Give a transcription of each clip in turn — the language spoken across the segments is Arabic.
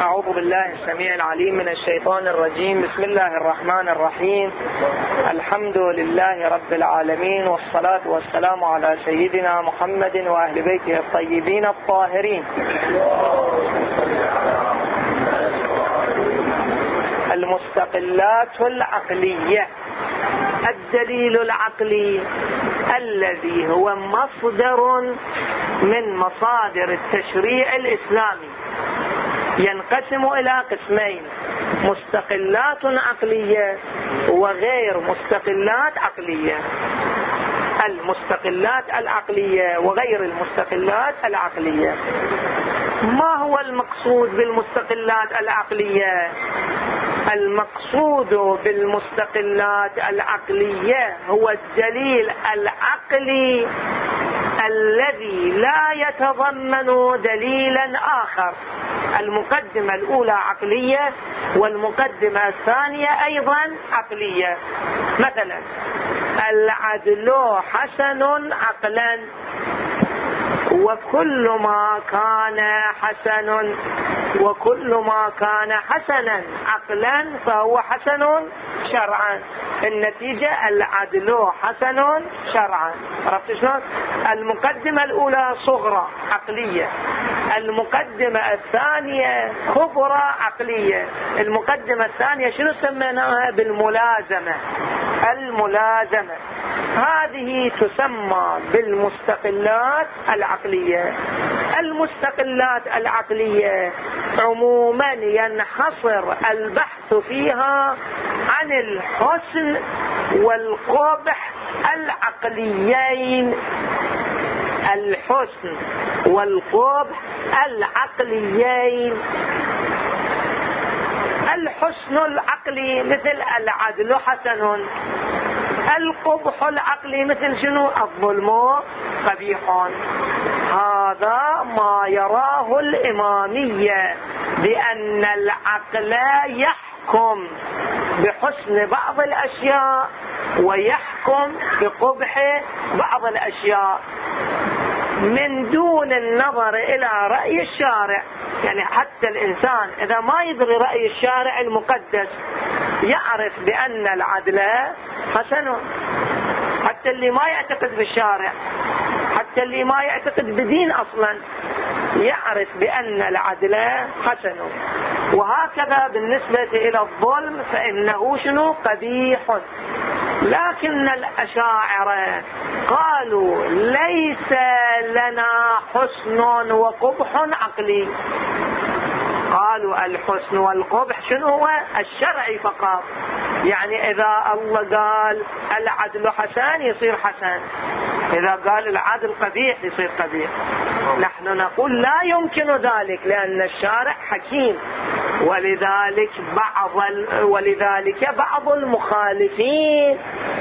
أعوذ بالله السميع العليم من الشيطان الرجيم. بسم الله الرحمن الرحيم. الحمد لله رب العالمين والصلاة والسلام على سيدنا محمد وأهل بيته الطيبين الطاهرين. المستقلات العقلية الدليل العقلي الذي هو مصدر من مصادر التشريع الإسلامي. ينقسم إلى قسمين. مستقلات عقلية وغير مستقلات عقلية. المستقلات العقلية وغير المستقلات العقلية. ما هو المقصود بالمستقلات العقلية؟ المقصود بالمستقلات العقلية هو الدليل العقلي الذي لا يتضمن دليلا آخر. المقدمة الأولى عقلية والمقدمة الثانية أيضا عقلية. مثلا العدل حسن عقلا. وكل ما كان حسن وكل ما كان حسنا عقلا فهو حسن شرعا. النتيجة العدل حسن شرعا. عرفت شلون؟ المقدمة الأولى صغرى عقلية. المقدمة الثانية كبرى عقلية. المقدمة الثانية شنو سميناها؟ بالملازمة. الملازمة. هذه تسمى بالمستقلات العقلية. المستقلات العقلية عموما ينحصر البحث فيها عن الحسن والقبح العقليين. الحسن والقبح العقليين. الحسن العقلي مثل العدل حسن. القبح العقلي مثل شنو؟ الظلم قبيح. هذا ما يراه الإمامية بأن العقل يحكم بحسن بعض الأشياء ويحكم بقبح بعض الأشياء. من دون النظر إلى رأي الشارع. يعني حتى الإنسان إذا ما يدري رأي الشارع المقدس يعرف بأن العدل حسن حتى اللي ما يعتقد بالشارع حتى اللي ما يعتقد بدين أصلا يعرف بأن العدل حسن وهكذا بالنسبة إلى الظلم فإنه شنو؟ قبيح. لكن الأشاعرة قالوا ليس لنا حسن وقبح عقلي. قالوا الحسن والقبح شنو هو؟ الشرعي فقط. يعني إذا الله قال العدل حسن يصير حسن. إذا قال العدل قبيح يصير قبيح. نحن نقول لا يمكن ذلك لأن الشارع حكيم. ولذلك بعض ولذلك بعض المخالفين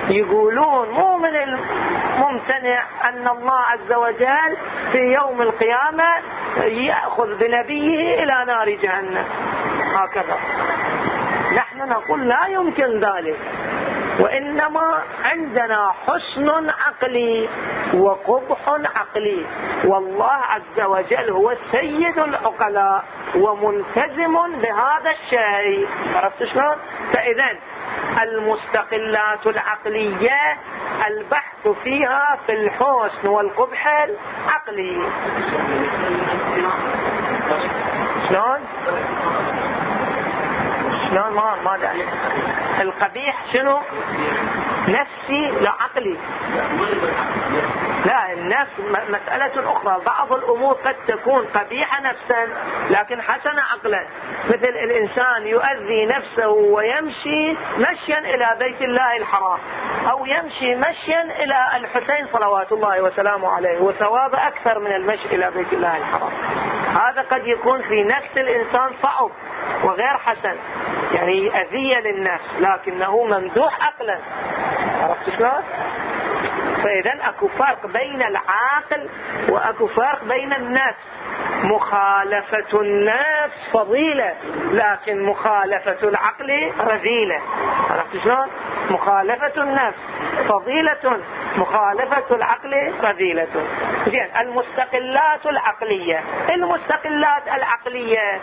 يقولون مو من الممتنع أن الله عز وجل في يوم القيامة يأخذ بنبيه إلى نار جهنم. هكذا. نحن نقول لا يمكن ذلك. وإنما عندنا حسن عقلي وقبح عقلي. والله عز وجل هو سيد العقلاء. وملتزم بهذا الشيء عرفت شلون؟ فإذا المستقلات العقلية البحث فيها في الحسن والقبح العقلي شلون؟ شلون ما ما. القبيح شنو نفسي لا عقلي مسألة أخرى. بعض الأمور قد تكون قبيحة نفسا لكن حسنة عقلا. مثل الإنسان يؤذي نفسه ويمشي مشيا إلى بيت الله الحرام أو يمشي مشيا إلى الحسين صلوات الله وسلامه عليه وثواب أكثر من المشي إلى بيت الله الحرام. هذا قد يكون في نفس الإنسان صعب وغير حسن. يعني أذية للنفس لكنه ممدوح عقلا. عرفت شلون؟ فإذا أكو فرق بين العاقل وأكو فرق بين النفس مخالفة النفس فضيلة لكن مخالفة العقل رذيلة. عرفت شلون؟ مخالفة النفس فضيلة مخالفة العقل رذيلة. زين المستقلات العقلية. المستقلات العقلية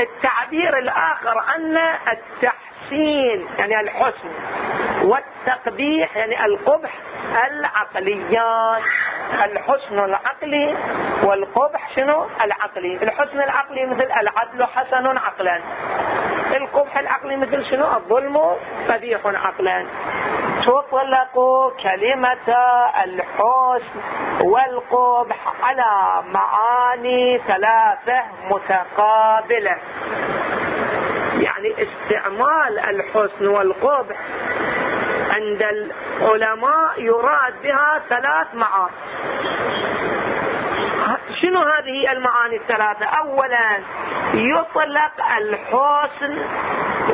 التعبير الآخر أن التحسين يعني الحسن والتقبيح يعني القبح العقليان الحسن العقلي والقبح شنو؟ العقلي. الحسن العقلي مثل العدل حسن عقلا. القبح العقلي مثل شنو؟ الظلم قبيح عقلا. تطلق كلمة الحسن والقبح على معاني ثلاثة متقابلة. يعني استعمال الحسن والقبح عند العلماء يراد بها ثلاث معاني شنو هذه المعاني الثلاثة؟ اولا يطلق الحسن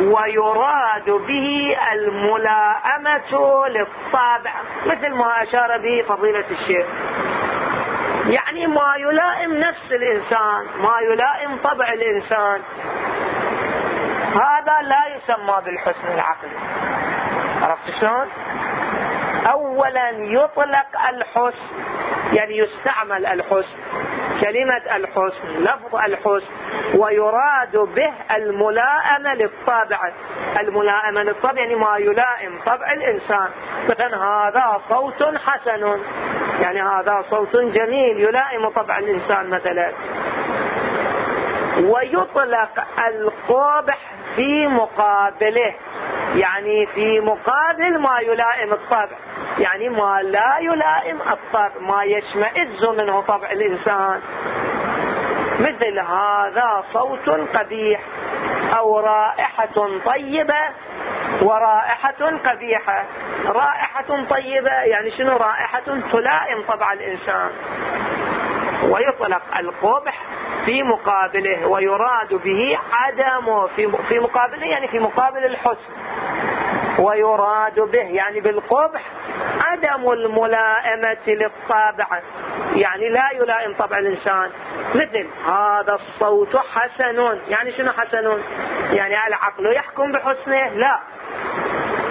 ويراد به الملائمة للطابع مثل ما أشار به فضيلة الشيخ. يعني ما يلائم نفس الإنسان ما يلائم طبع الإنسان. هذا لا يسمى بالحسن العقلي. عرفت شلون؟ اولا يطلق الحسن يعني يستعمل الحسن كلمة الحسن لفظ الحسن ويراد به الملائمة للطابع. الملائمة للطبع يعني ما يلائم طبع الإنسان. مثلا هذا صوت حسن يعني هذا صوت جميل يلائم طبع الإنسان مثلا. ويطلق القبح في مقابله. يعني في مقابل ما يلائم الطبع. يعني ما لا يلائم الطبع ما يشمئز منه طبع الإنسان. مثل هذا صوت قبيح أو رائحة طيبة ورائحة قبيحة. رائحة طيبة يعني شنو؟ رائحة تلائم طبع الإنسان. ويطلق القبح في مقابله ويراد به عدم في في مقابله يعني في مقابل الحسن. ويراد به يعني بالقبح عدم الملائمة للطابع يعني لا يلائم طبع الإنسان. مثل هذا الصوت حسن. يعني شنو حسن؟ يعني العقل يحكم بحسنه؟ لا.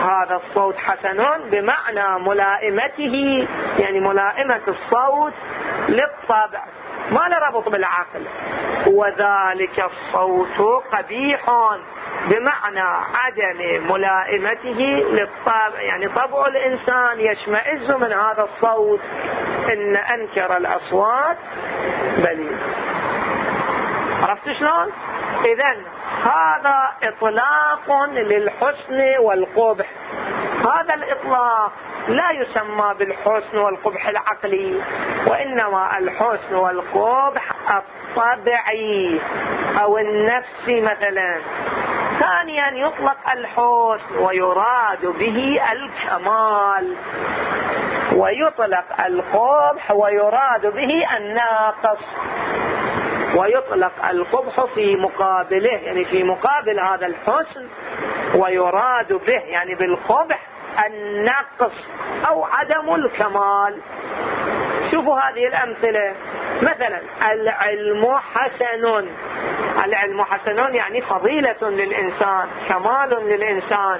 هذا الصوت حسن بمعنى ملائمته. يعني ملائمة الصوت للطبع ما له ربط بالعقل. وذلك الصوت قبيح بمعنى عدم ملائمته للطبع يعني طبع الإنسان يشمئز من هذا الصوت. إن أنكر الأصوات بليد عرفت شلون؟ إذا هذا إطلاق للحسن والقبح. هذا الإطلاق لا يسمى بالحسن والقبح العقلي وإنما الحسن والقبح الطبعي أو النفسي مثلا. ثانيا يطلق الحسن ويراد به الكمال. ويطلق القبح ويراد به الناقص. ويطلق القبح في مقابله يعني في مقابل هذا الحسن ويراد به يعني بالقبح النقص أو عدم الكمال. شوفوا هذه الأمثلة. مثلا العلم حسن. العلم حسن يعني فضيلة للإنسان كمال للإنسان.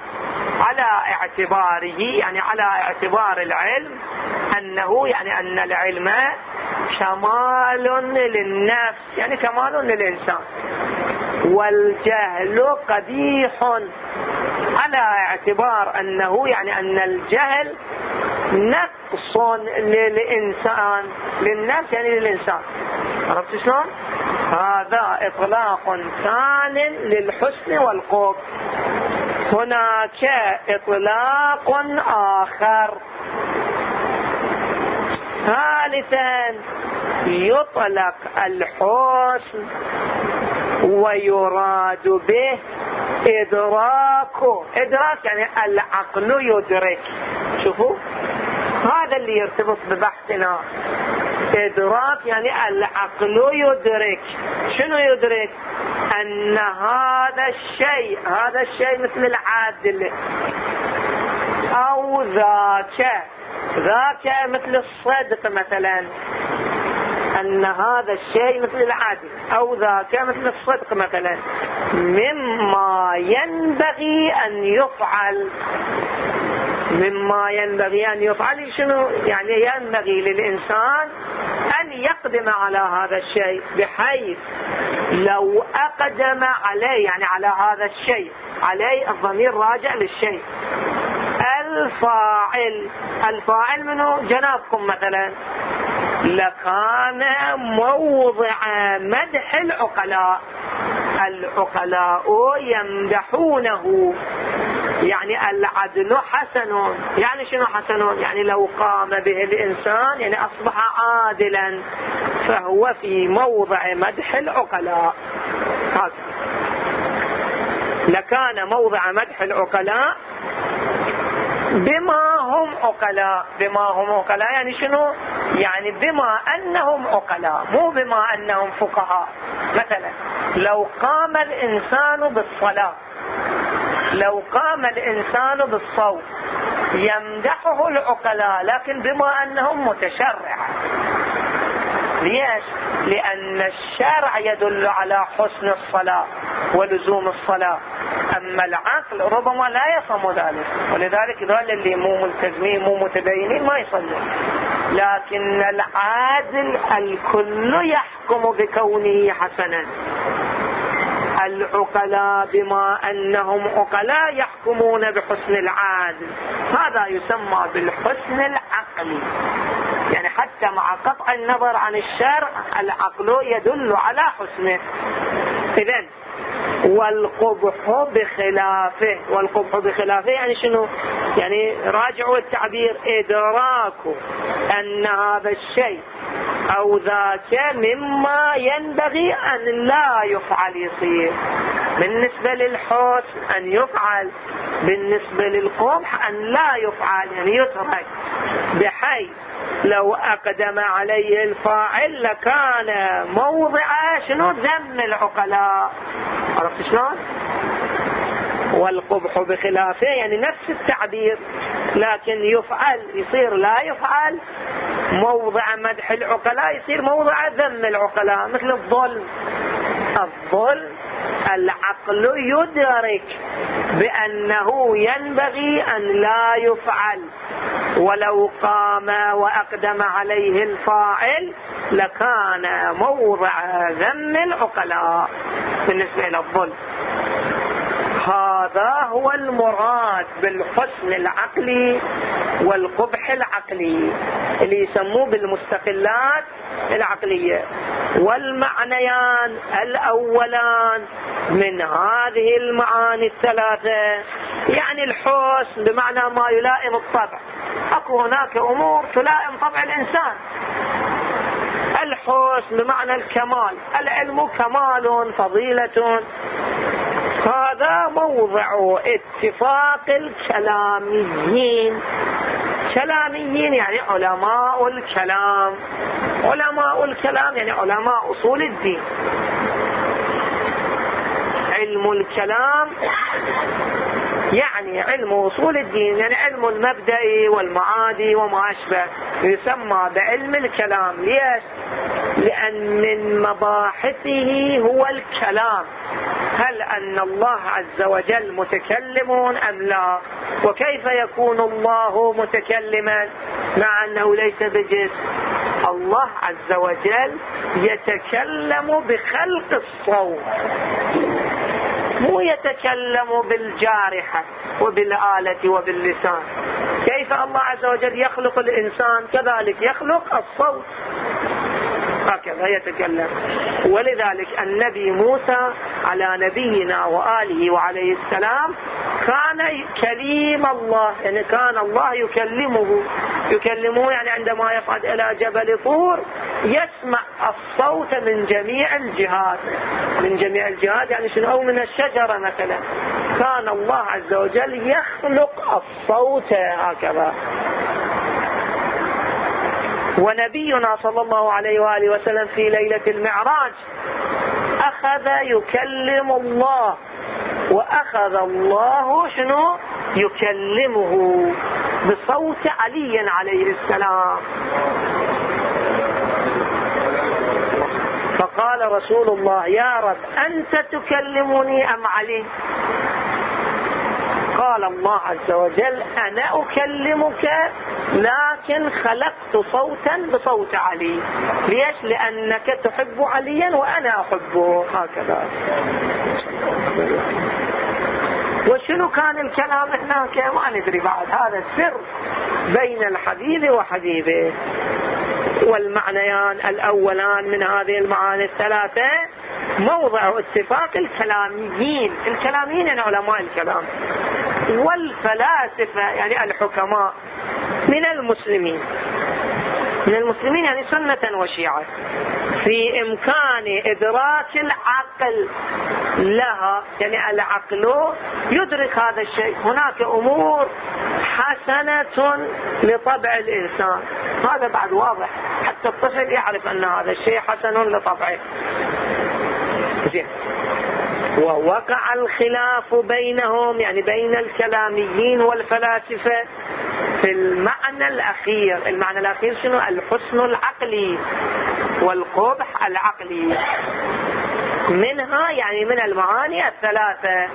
على اعتباره يعني على اعتبار العلم أنه يعني أن العلم كمال للنفس يعني كمال للإنسان. والجهل قبيح. على اعتبار أنه يعني أن الجهل نقص للإنسان للنفس يعني للإنسان. عرفت شلون؟ هذا إطلاق ثان للحسن والقوب هناك إطلاق آخر. ثالثا يطلق الحسن ويراد به إدراك. إدراك يعني العقل يدرك. شوفوا. هذا اللي يرتبط ببحثنا. إدراك يعني العقل يدرك. شنو يدرك؟ أن هذا الشيء هذا الشيء مثل العادل. أو ذاك. ذاك مثل الصدق مثلا. أن هذا الشيء مثل العادل أو ذاك مثل الصدق مثلا. مما ينبغي أن يفعل. مما ينبغي أن يفعل شنو؟ يعني ينبغي للإنسان أن يقدم على هذا الشيء بحيث لو أقدم عليه يعني على هذا الشيء عليه الضمير راجع للشيء. الفاعل. الفاعل منه جنابكم مثلا. لكان موضع مدح العقلاء. العقلاء يمدحونه. يعني العدل حسن. يعني شنو حسن؟ يعني لو قام به الإنسان يعني أصبح عادلا. فهو في موضع مدح العقلاء. هذا. لكان موضع مدح العقلاء بما عقلاء بما هم عقلاء. يعني شنو؟ يعني بما أنهم عقلاء مو بما أنهم فقهاء. مثلا لو قام الإنسان بالصلاة لو قام الإنسان بالصوم يمدحه العقلاء لكن بما أنهم متشرعة. ليش؟ لأن الشرع يدل على حسن الصلاة ولزوم الصلاة. أما العقل ربما لا يفهم ذلك. ولذلك ذول اللي مو ملتزمين مو متدينين ما يصلون. لكن العادل الكل يحكم بكونه حسنا. العقلاء بما أنهم عقلاء يحكمون بحسن العادل. هذا يسمى بالحسن العقلي. يعني حتى مع قطع النظر عن الشرع العقل يدل على حسنه. إذن والقبح بخلافه. والقبح بخلافه يعني شنو؟ يعني راجعوا التعبير إدراك أن هذا الشيء أو ذاك مما ينبغي أن لا يفعل يصير. بالنسبة للحسن أن يفعل بالنسبة للقبح أن لا يفعل يعني يترك. بحيث لو أقدم عليه الفاعل لكان موضع شنو؟ ذم العقلاء. عرفت شلون؟ والقبح بخلافه يعني نفس التعبير لكن يفعل يصير لا يفعل موضع مدح العقلاء يصير موضع ذم العقلاء مثل الظلم. الظلم العقل يدرك بأنه ينبغي أن لا يفعل. ولو قام وأقدم عليه الفاعل لكان موضع ذم العقلاء. بالنسبة إلى الظلم. هذا هو المراد بالحسن العقلي والقبح العقلي اللي يسموه بالمستقلات العقلية. والمعنيان الأولان من هذه المعاني الثلاثة. يعني الحسن بمعنى ما يلائم الطبع. أكو هناك أمور تلائم طبع الإنسان. الحسن بمعنى الكمال. العلم كمال فضيلة. هذا موضع اتفاق الكلاميين. كلاميين يعني علماء الكلام. علماء الكلام يعني علماء أصول الدين. علم الكلام يعني علم أصول الدين يعني علم المبدئي والمعادي وما أشبه يسمى بعلم الكلام. ليش؟ لأن من مباحثه هو الكلام. هل أن الله عز وجل متكلم أم لا؟ وكيف يكون الله متكلما مع أنه ليس بجسم؟ الله عز وجل يتكلم بخلق الصوت. مو يتكلم بالجارحة وبالآلة وباللسان. كيف الله عز وجل يخلق الإنسان؟ كذلك يخلق الصوت. هكذا يتكلم. ولذلك النبي موسى على نبينا وآله وعليه السلام كان كليم الله يعني كان الله يكلمه. يكلمه يعني عندما يصعد إلى جبل طور يسمع الصوت من جميع الجهات. من جميع الجهات يعني شنو؟ أو من الشجرة مثلا. كان الله عز وجل يخلق الصوت هكذا. ونبينا صلى الله عليه وآله وسلم في ليلة المعراج أخذ يكلم الله وأخذ الله شنو؟ يكلمه بصوت علي عليه السلام. فقال رسول الله يا رب أنت تكلمني أم علي؟ قال الله عز وجل أنا أكلمك لكن خلقت صوتا بصوت علي. ليش؟ لأنك تحب عليا وأنا أحبه. هكذا. وشنو كان الكلام هناك؟ ما ندري بعد. هذا السر بين الحبيب وحبيبه والمعنيان الأولان من هذه المعاني الثلاثة موضع اتفاق الكلاميين. الكلاميين يعني علماء الكلام. والفلاسفة يعني الحكماء. من المسلمين. من المسلمين يعني سنة وشيعة. في إمكان إدراك العقل لها يعني العقل يدرك هذا الشيء. هناك أمور حسنة لطبع الإنسان. هذا بعد واضح. حتى الطفل يعرف أن هذا الشيء حسن لطبعه. زين. ووقع الخلاف بينهم يعني بين الكلاميين والفلاسفة في المعنى الأخير. المعنى الأخير شنو؟ الحسن العقلي والقبح العقلي. منها يعني من المعاني الثلاثة.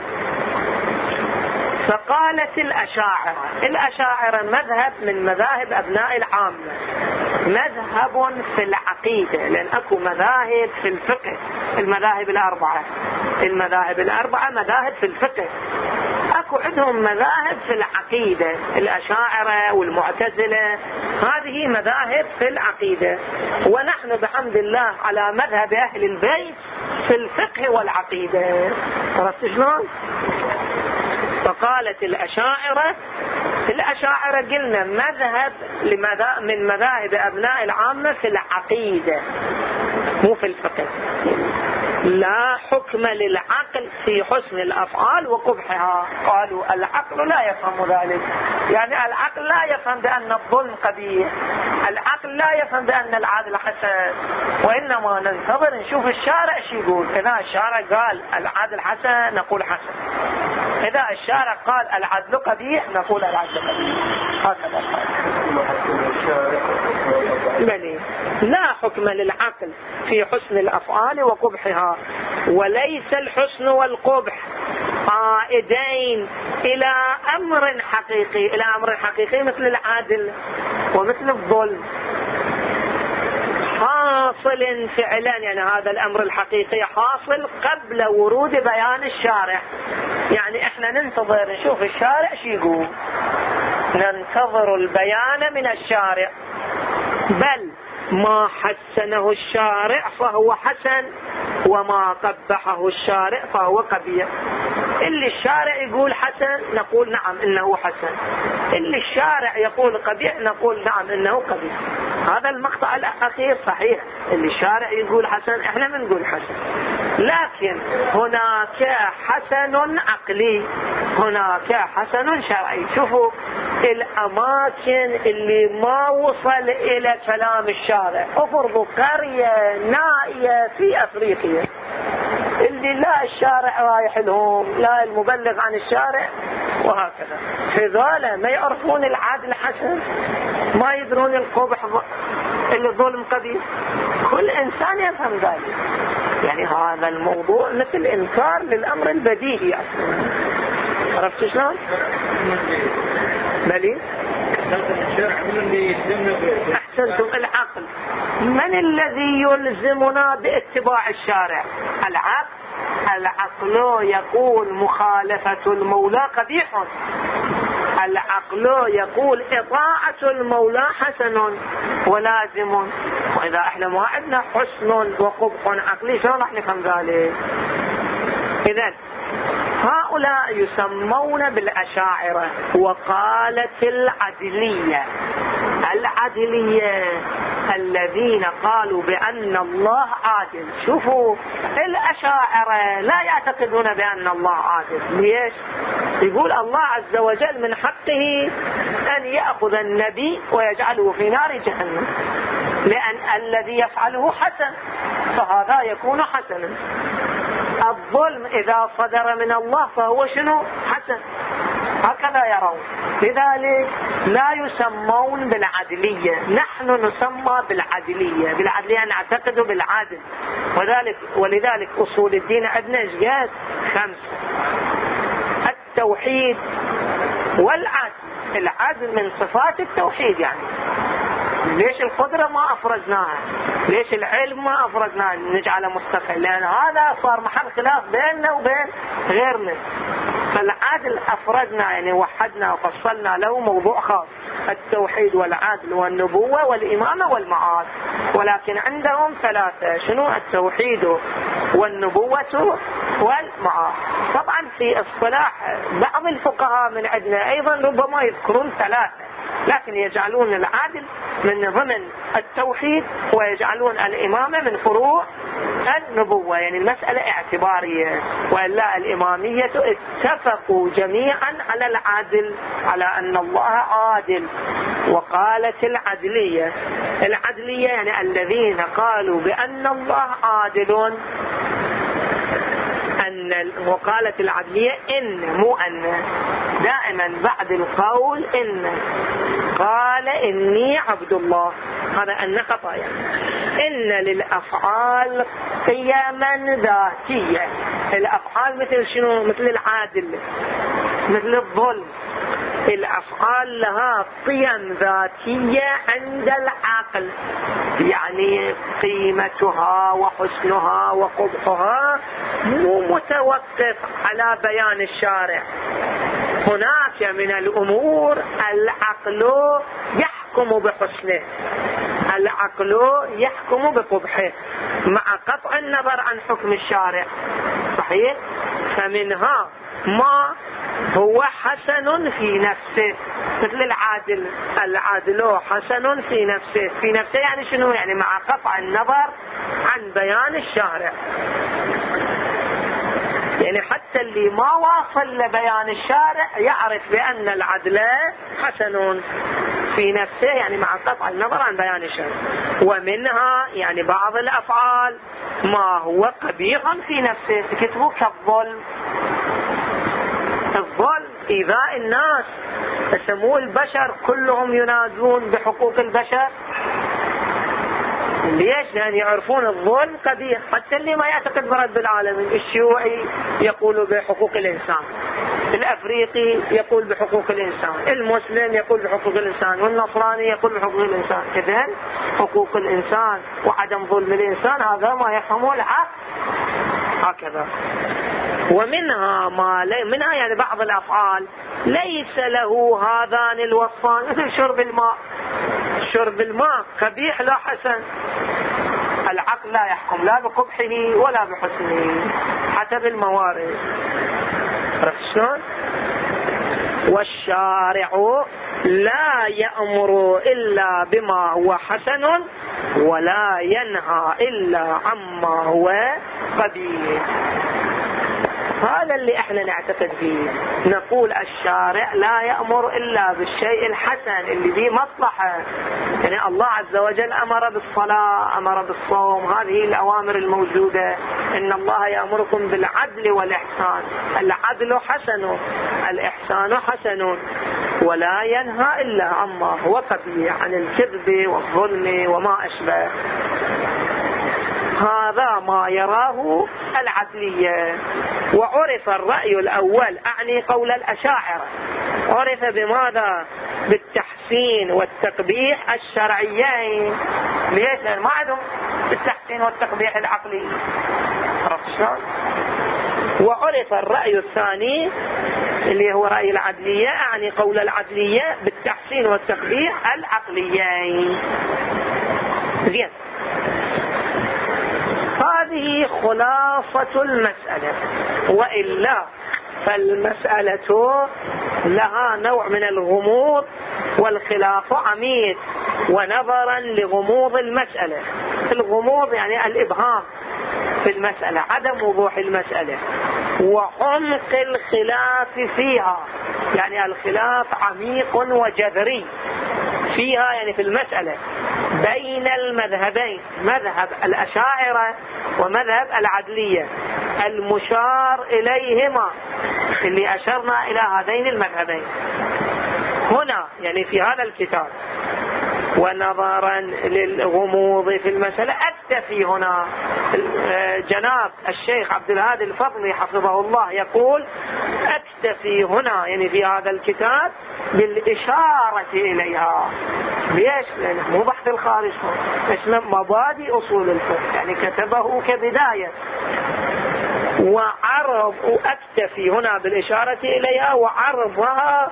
فقالت الأشاعرة الأشاعرة مذهب من مذاهب أبناء العامة مذهب في العقيدة لأن أكو مذاهب في الفقه. المذاهب الأربعة. المذاهب الأربعة مذاهب في الفقه. أكو عندهم مذاهب في العقيدة الأشاعرة والمعتزلة. هذه مذاهب في العقيدة. ونحن بحمد الله على مذهب أهل البيت في الفقه والعقيدة. عرفت شلون؟ فقالت الأشاعرة الأشاعرة قلنا مذهب من مذاهب أبناء العامة في العقيدة مو في الفقه. لا حكم للعقل في حسن الأفعال وقبحها. قالوا العقل لا يفهم ذلك. يعني العقل لا يفهم بأن الظلم قبيح. العقل لا يفهم بأن العدل حسن وإنما ننتظر نشوف الشارع شو يقول. إذا الشارع قال العدل حسن نقول حسن إذا الشارع قال العدل قبيح نقول العدل قبيح. هكذا. بلي. لا حكم للعقل في حسن الأفعال وقبحها وليس الحسن والقبح عائدين إلى أمر حقيقي إلى أمر حقيقي مثل العادل ومثل الظلم. حاصل فعلا يعني هذا الأمر الحقيقي حاصل قبل ورود بيان الشارع. يعني إحنا ننتظر نشوف الشارع شو يقول. ننتظر البيان من الشارع. بل ما حسنه الشارع فهو حسن وما قبحه الشارع فهو قبيح. اللي الشارع يقول حسن نقول نعم إنه حسن. اللي الشارع يقول قبيح نقول نعم إنه قبيح. هذا المقطع الأخير صحيح. اللي الشارع يقول حسن إحنا بنقول حسن. لكن هناك حسن عقلي هناك حسن شرعي. شوفوا الأماكن اللي ما وصل إلى كلام الشارع. افرضوا قرية نائية في أفريقيا اللي لا الشارع رايح لهم لا المبلغ عن الشارع وهكذا. هذول ما يعرفون العدل حسن ما يدرون القبح اللي ظلم قبيح. كل إنسان يفهم ذلك. يعني هذا الموضوع مثل إنكار للأمر البديهي أصلا. عرفت شلون؟ بلي أحسنتم العقل. من الذي يلزمنا باتباع الشارع؟ العقل. العقل يقول مخالفة المولى قبيح. العقل يقول إطاعة المولى حسن ولازم. وإذا إحنا ما عندنا حسن وقبح عقلي شلون راح نفهم ذلك؟ إذا هؤلاء يسمون بالأشاعرة وقالت العدلية. العدلية الذين قالوا بأن الله عادل. شوفوا الأشاعرة لا يعتقدون بأن الله عادل. ليش؟ يقول الله عز وجل من حقه أن يأخذ النبي ويجعله في نار جهنم. لأن الذي يفعله حسن فهذا يكون حسنا. الظلم إذا صدر من الله فهو شنو؟ حسن. هكذا يرون. لذلك لا يسمون بالعدلية. نحن نسمى بالعدلية. بالعدلية نعتقد بالعدل. وذلك ولذلك أصول الدين عندنا إيش خمس. التوحيد والعدل. العدل من صفات التوحيد يعني. ليش القدرة ما أفرزناها؟ ليش العلم ما أفرزناه نجعله مستقل لأن هذا صار محل خلاف بيننا وبين غيرنا. فالعدل أفردنا يعني وحدنا وفصلنا له موضوع خاص التوحيد والعدل والنبوة والإمامة والمعاد. ولكن عندهم ثلاثة شنو؟ التوحيد والنبوة والمعاد. طبعا في اصطلاح بعض الفقهاء من عندنا أيضا ربما يذكرون ثلاثة. لكن يجعلون العدل من ضمن التوحيد ويجعلون الإمامة من فروع النبوة. يعني المسألة اعتبارية وإلا الإمامية اتفقوا جميعا على العدل على أن الله عادل. وقالت العدلية العدلية يعني الذين قالوا بأن الله عادل. أن وقالت العدلية إن مو أن. دائما بعد القول إن. قال إني عبد الله. هذا أن خطأ يعني. إن للأفعال قيما ذاتية. الأفعال مثل شنو؟ مثل العادل مثل الظلم. الأفعال لها قيم ذاتية عند العقل. يعني قيمتها وحسنها وقبحها مو متوقف على بيان الشارع. هناك من الأمور العقل يحكم بحسنه. العقل يحكم بقبحه. مع قطع النظر عن حكم الشارع. صحيح؟ فمنها ما هو حسن في نفسه. مثل العادل العادل حسن في نفسه. في نفسه يعني شنو؟ يعني مع قطع النظر عن بيان الشارع. يعني حتى اللي ما واصل لبيان الشارع يعرف بأن العدل حسن. في نفسه يعني مع قطع النظر عن بيان الشارع ومنها يعني بعض الأفعال ما هو قبيح في نفسه كتبوا كالظلم. الظلم إيذاء الناس فسمو البشر كلهم ينادون بحقوق البشر. ليش؟ لأن يعرفون الظلم قبيح حتى اللي ما يعتقد برب العالمين الشيوعي يقول بحقوق الإنسان. الأفريقي يقول بحقوق الإنسان المسلم يقول بحقوق الإنسان والنصراني يقول بحقوق الإنسان. إذن حقوق الإنسان وعدم ظلم الإنسان هذا ما يفهمه العقل. هكذا. ومنها ما لي منها يعني بعض الأفعال ليس له هذان الوصفان مثل شرب الماء. شرب الماء قبيح لا حسن. العقل لا يحكم لا بقبحه ولا بحسنه حسب الموارد عرفت شلون؟ والشارع لا يأمر إلا بما هو حسن ولا ينهى إلا عما هو قبيح هذا اللي إحنا نعتقد فيه. نقول الشارع لا يأمر إلا بالشيء الحسن اللي فيه مصلحة. يعني الله عز وجل أمر بالصلاة أمر بالصوم. هذه الأوامر الموجودة. إن الله يأمركم بالعدل والإحسان. العدل حسن الإحسان حسن. ولا ينهى إلا عما هو قبيح عن الكذب والظلم وما أشبه. هذا ما يراه العدلية. وعرف الرأي الأول. أعني قول الأشاعرة. عرف بماذا؟ بالتحسين والتقبيح الشرعيين. ليش؟ لأن ما عندهم التحسين والتقبيح العقلي. عرفت شلون؟ وعرف الرأي الثاني اللي هو رأي العدلية. أعني قول العدلية بالتحسين والتقبيح العقليين. زين. خلاصة المسألة. وإلا فالمسألة لها نوع من الغموض والخلاف عميق ونظرا لغموض المسألة. الغموض يعني الإبهام في المسألة عدم وضوح المسألة وعمق الخلاف فيها. يعني الخلاف عميق وجذري. فيها يعني في المسألة. بين المذهبين مذهب الأشاعرة ومذهب العدلية. المشار إليهما اللي أشرنا إلى هذين المذهبين. هنا يعني في هذا الكتاب. ونظرا للغموض في المسألة. أكتفي هنا. جناب الشيخ عبد الهادي الفضلي حفظه الله يقول أكتفي هنا يعني في هذا الكتاب بالإشارة إليها. ليش؟ لأنه مو بحث الخارج اسمه مبادئ أصول الفقه؟ يعني كتبه كبداية. وعرض أكتفي هنا بالإشارة إليها وعرضها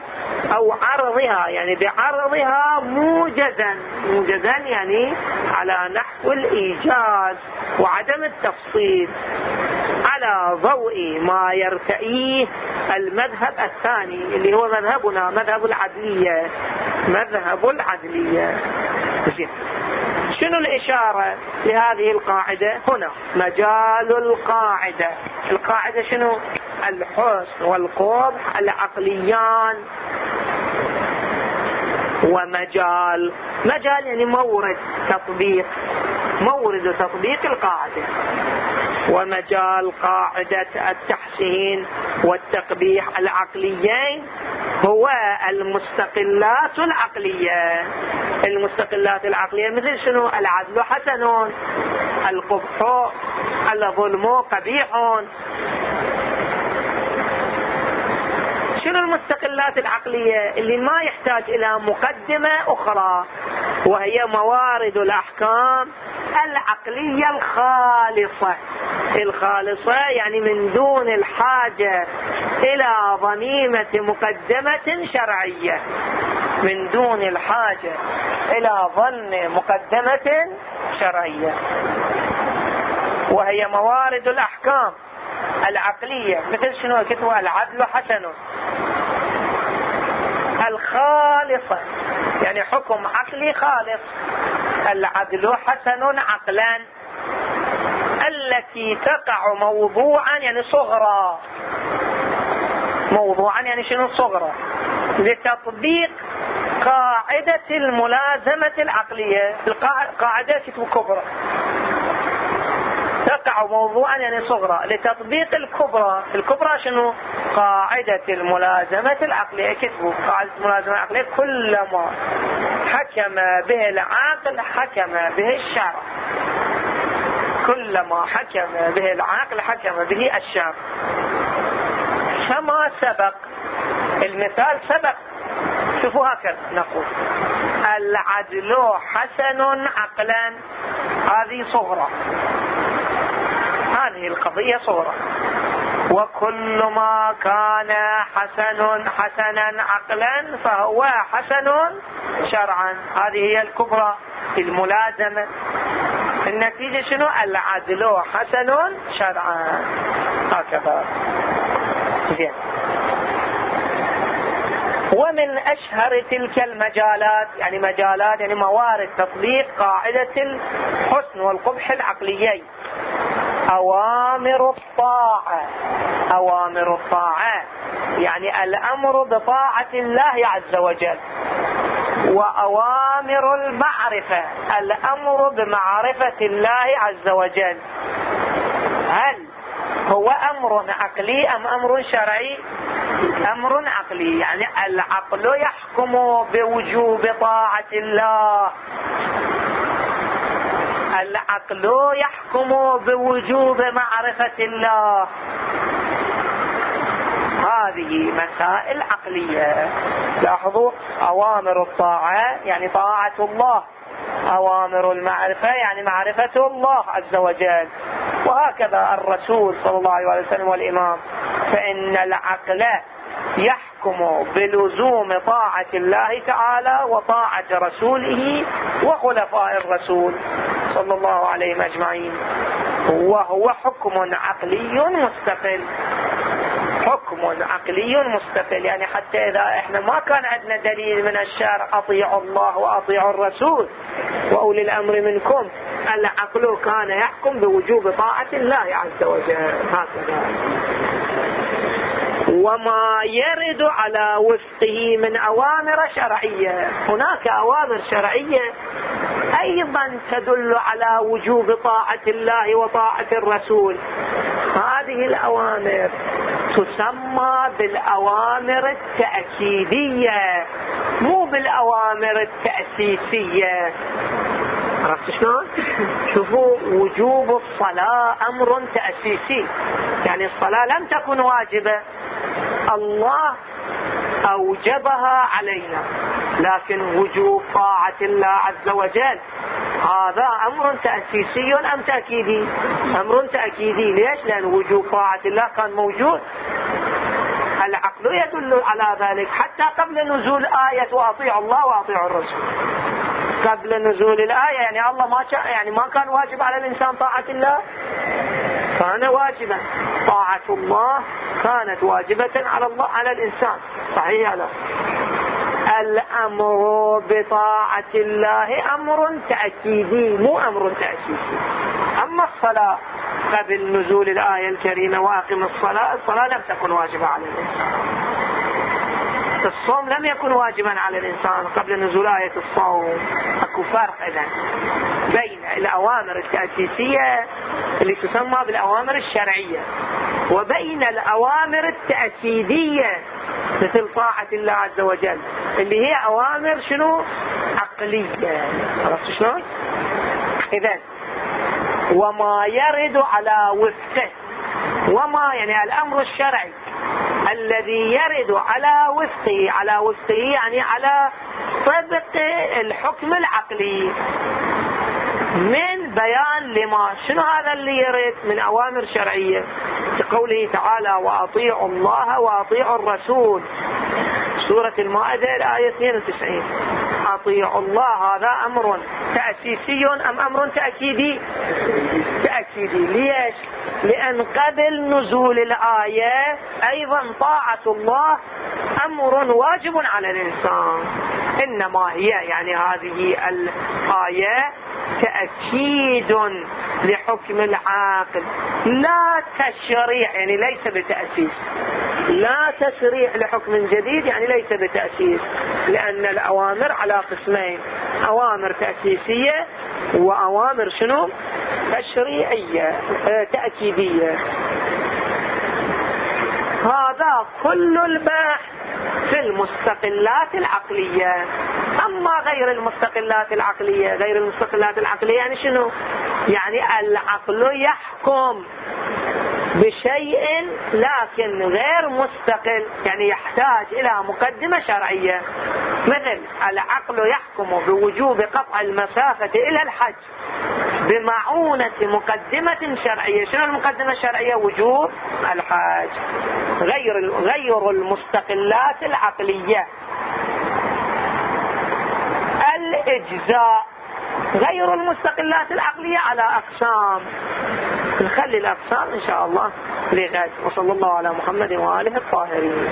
أو عرضها يعني بعرضها موجزا موجزا يعني على نحو الإيجاز وعدم التفصيل على ضوء ما يرتئيه المذهب الثاني اللي هو مذهبنا مذهب العدلية مذهب العدلية. شنو الإشارة لهذه القاعدة؟ هنا. مجال القاعدة. القاعدة شنو؟ الحسن والقبح العقليان. ومجال مجال يعني مورد تطبيق. مورد تطبيق القاعدة. ومجال قاعدة التحسين والتقبيح العقليين هو المستقلات العقلية. المستقلات العقلية مثل شنو؟ العدل حسن القبح الظلم قبيح شنو المستقلات العقلية اللي ما يحتاج إلى مقدمة أخرى وهي موارد الأحكام العقلية الخالصة. الخالصة يعني من دون الحاجة إلى ضميمة مقدمة شرعية. من دون الحاجة إلى ظن مقدمة شرعية. وهي موارد الأحكام العقلية. مثل شنو؟ كتبوا العدل حسن. الخالصة يعني حكم عقلي خالص. العدل حسن عقلا. التي تقع موضوعا يعني صغرى. موضوعا يعني شنو صغرى؟ لتطبيق قاعدة الملازمة العقلية. القاعدة كبرى. تقع موضوعا يعني صغرى. لتطبيق الكبرى. الكبرى شنو؟ قاعدة الملازمة العقلية. كتبوا قاعدة الملازمة العقلية كلما حكم به العاقل حكم به الشرع كلما حكم به العقل حكم به الشرع كما سبق؟ المثال سبق. شوفوا هكذا نقول. العدل حسن عقلا. هذه صغرى. هذه القضية صغرى وكل ما كان حسن حسنا عقلا فهو حسن شرعا. هذه هي الكبرى الملازمة. النتيجة شنو؟ العدل حسن شرعا. هكذا. زين. ومن أشهر تلك المجالات يعني مجالات يعني موارد تطبيق قاعدة الحسن والقبح العقليين. أوامر الطاعة. أوامر الطاعة. يعني الأمر بطاعة الله عز وجل. وأوامر المعرفة. الأمر بمعرفة الله عز وجل. هل هو أمر عقلي أم أمر شرعي؟ أمر عقلي. يعني العقل يحكم بوجوب طاعة الله. العقل يحكم بوجوب معرفة الله. هذه مسائل عقلية. لاحظوا أوامر الطاعة يعني طاعة الله. أوامر المعرفة يعني معرفة الله عز وجل. وهكذا الرسول صلى الله عليه وسلم والإمام. فإن العقل يحكم بلزوم طاعة الله تعالى وطاعة رسوله وخلفاء الرسول. صلى الله عليهم أجمعين وهو حكم عقلي مستقل حكم عقلي مستقل يعني حتى إذا إحنا ما كان عندنا دليل من الشرع أطيعوا الله وأطيعوا الرسول وأولي الأمر منكم العقل كان يحكم بوجوب طاعة الله عز وجل هكذا وما يرد على وفقه من أوامر شرعية هناك أوامر شرعية أيضا تدل على وجوب طاعة الله وطاعة الرسول. هذه الأوامر تسمى بالأوامر التأكيدية مو بالأوامر التأسيسية. عرفت شلون؟ شوفوا وجوب الصلاة أمر تأسيسي. يعني الصلاة لم تكن واجبة. الله أوجبها علينا. لكن وجوب طاعة الله عز وجل هذا أمر تأسيسي أم تأكيدي؟ أمر تأكيدي. ليش؟ لأن وجوب طاعة الله كان موجود. العقل يدل على ذلك. حتى قبل نزول آية وأطيع الله وأطيع الرسول. قبل نزول الآية يعني الله ما يعني ما كان واجب على الإنسان طاعة الله؟ كان واجبا. طاعة الله كانت واجبة على الله على الإنسان. صحيح هذا الأمر بطاعة الله أمر تأكيدي مو أمر تأسيسي أما الصلاة قبل نزول الآية الكريمة وأقم الصلاة الصلاة لم تكن واجبة على الإنسان. الصوم لم يكن واجبا على الإنسان قبل نزول آية الصوم. أكو فرق إذا بين الأوامر التأسيسية اللي تسمى بالأوامر الشرعية وبين الأوامر التأكيدية مثل طاعة الله عز وجل اللي هي أوامر شنو؟ عقلية. عرفت شلون؟ إذا وما يرد على وفقه وما يعني الأمر الشرعي الذي يرد على وفقه على وفقه يعني على طبق الحكم العقلي. من بيان لما شنو هذا اللي يرد؟ من أوامر شرعية. كقوله تعالى وأطيعوا الله وأطيعوا الرسول. سورة المائدة الآية 92 أطيعوا الله هذا أمر تأسيسي أم أمر تأكيدي؟ تأكيدي ليش؟ لأن قبل نزول الآية أيضا طاعة الله أمر واجب على الإنسان. إنما هي يعني هذه الآية تأكيد لحكم العاقل. لا تشريع يعني ليس بتأسيس. لا تشريع لحكم جديد يعني ليس بتأسيس. لأن الأوامر على قسمين. أوامر تأسيسية وأوامر شنو؟ تشريعية آه، تأكيدية. هذا كل البحث في المستقلات العقلية. أما غير المستقلات العقلية غير المستقلات العقلية يعني شنو؟ يعني العقل يحكم بشيء لكن غير مستقل يعني يحتاج إلى مقدمة شرعية. مثل العقل يحكم بوجوب قطع المسافة إلى الحج بمعونة مقدمة شرعية. شنو المقدمة الشرعية؟ وجوب الحج غير غير المستقلات العقلية. الإجزاء. غير المستقلات العقلية على أقسام. نخلي الأقسام إن شاء الله لغد وصلى الله على محمد وآله الطاهرين.